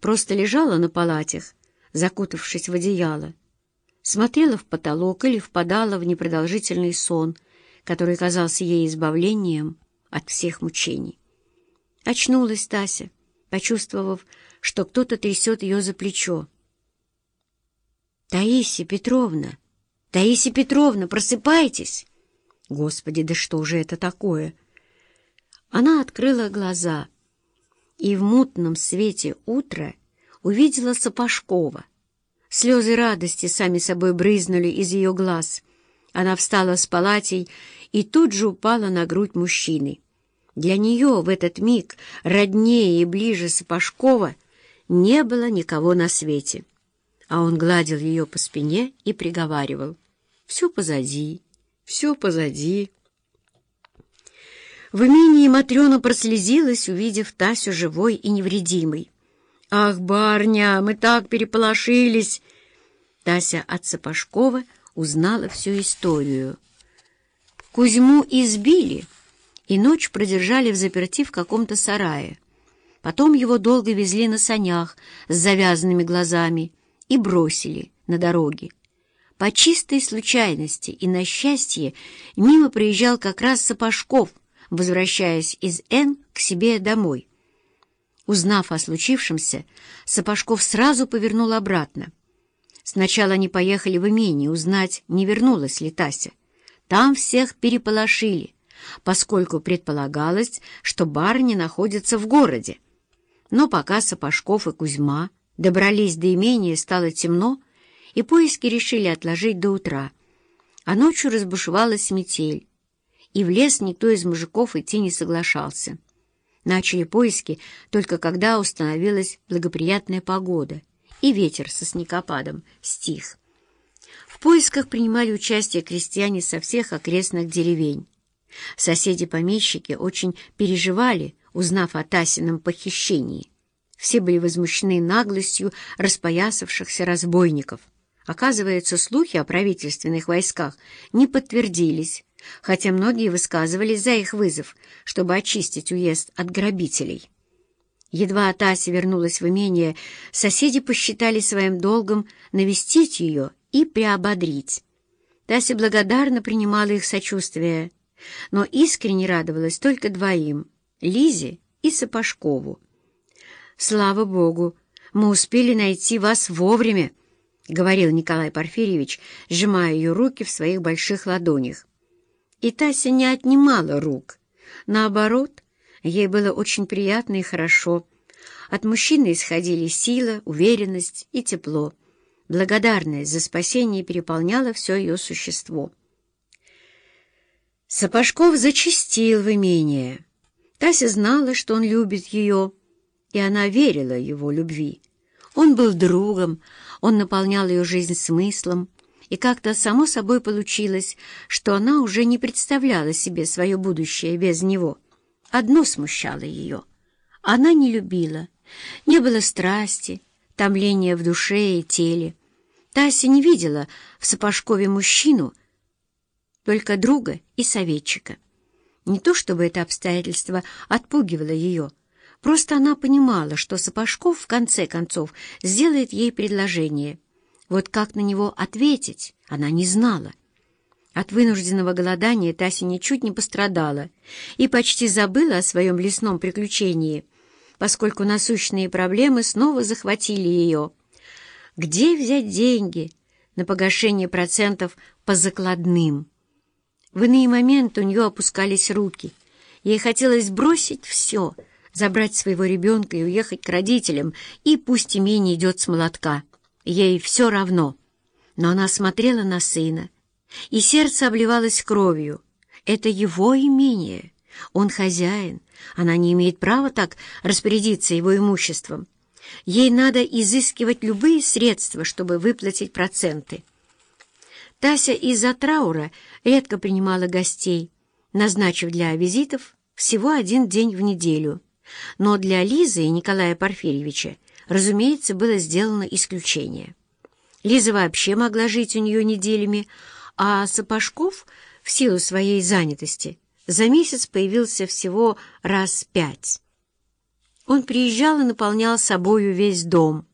просто лежала на палатях, закутавшись в одеяло, смотрела в потолок или впадала в непродолжительный сон, который казался ей избавлением от всех мучений. Очнулась Тася, почувствовав, что кто-то трясет ее за плечо. «Таисия Петровна! Таисия Петровна, просыпайтесь!» «Господи, да что же это такое?» Она открыла глаза и в мутном свете утра увидела Сапожкова. Слезы радости сами собой брызнули из ее глаз. Она встала с палатей и тут же упала на грудь мужчины. Для нее в этот миг роднее и ближе Сапожкова не было никого на свете. А он гладил ее по спине и приговаривал. «Все позади, все позади». В имении Матрена прослезилась, увидев Тасю живой и невредимой. «Ах, барня, мы так переполошились!» Тася от Сапожкова узнала всю историю. Кузьму избили и ночь продержали в заперти в каком-то сарае. Потом его долго везли на санях с завязанными глазами и бросили на дороге. По чистой случайности и на счастье мимо проезжал как раз Сапожков, возвращаясь из Н к себе домой. Узнав о случившемся, Сапожков сразу повернул обратно. Сначала они поехали в имение узнать, не вернулась ли Тася. Там всех переполошили, поскольку предполагалось, что барыня находится в городе. Но пока Сапожков и Кузьма добрались до имения, стало темно, и поиски решили отложить до утра. А ночью разбушевалась метель, и в лес никто из мужиков идти не соглашался. Начали поиски только когда установилась благоприятная погода, и ветер со снегопадом стих. В поисках принимали участие крестьяне со всех окрестных деревень. Соседи-помещики очень переживали, узнав о Тасином похищении. Все были возмущены наглостью распоясавшихся разбойников. Оказывается, слухи о правительственных войсках не подтвердились, хотя многие высказывались за их вызов, чтобы очистить уезд от грабителей. Едва Тася вернулась в имение, соседи посчитали своим долгом навестить ее и приободрить. Тася благодарно принимала их сочувствие, но искренне радовалась только двоим — Лизе и Сапожкову. «Слава Богу, мы успели найти вас вовремя», — говорил Николай Порфирьевич, сжимая ее руки в своих больших ладонях. И Тася не отнимала рук. Наоборот, ей было очень приятно и хорошо. От мужчины исходили сила, уверенность и тепло. Благодарность за спасение переполняла все ее существо. Сапожков зачастил в имение. Тася знала, что он любит ее, и она верила его любви. Он был другом, он наполнял ее жизнь смыслом, и как-то само собой получилось, что она уже не представляла себе свое будущее без него. Одно смущало ее. Она не любила, не было страсти, томления в душе и теле. Тася не видела в Сапожкове мужчину, только друга и советчика. Не то чтобы это обстоятельство отпугивало ее, просто она понимала, что Сапожков в конце концов сделает ей предложение — вот как на него ответить, она не знала. От вынужденного голодания Тася ничуть не пострадала и почти забыла о своем лесном приключении, поскольку насущные проблемы снова захватили ее. Где взять деньги на погашение процентов по закладным? В иные моменты у нее опускались руки. Ей хотелось бросить все, забрать своего ребенка и уехать к родителям, и пусть имение идет с молотка. Ей все равно. Но она смотрела на сына, и сердце обливалось кровью. Это его имение. Он хозяин. Она не имеет права так распорядиться его имуществом. Ей надо изыскивать любые средства, чтобы выплатить проценты. Тася из-за траура редко принимала гостей, назначив для визитов всего один день в неделю. Но для Лизы и Николая Порфирьевича разумеется, было сделано исключение. Лиза вообще могла жить у нее неделями, а Сапожков, в силу своей занятости, за месяц появился всего раз пять. Он приезжал и наполнял собою весь дом.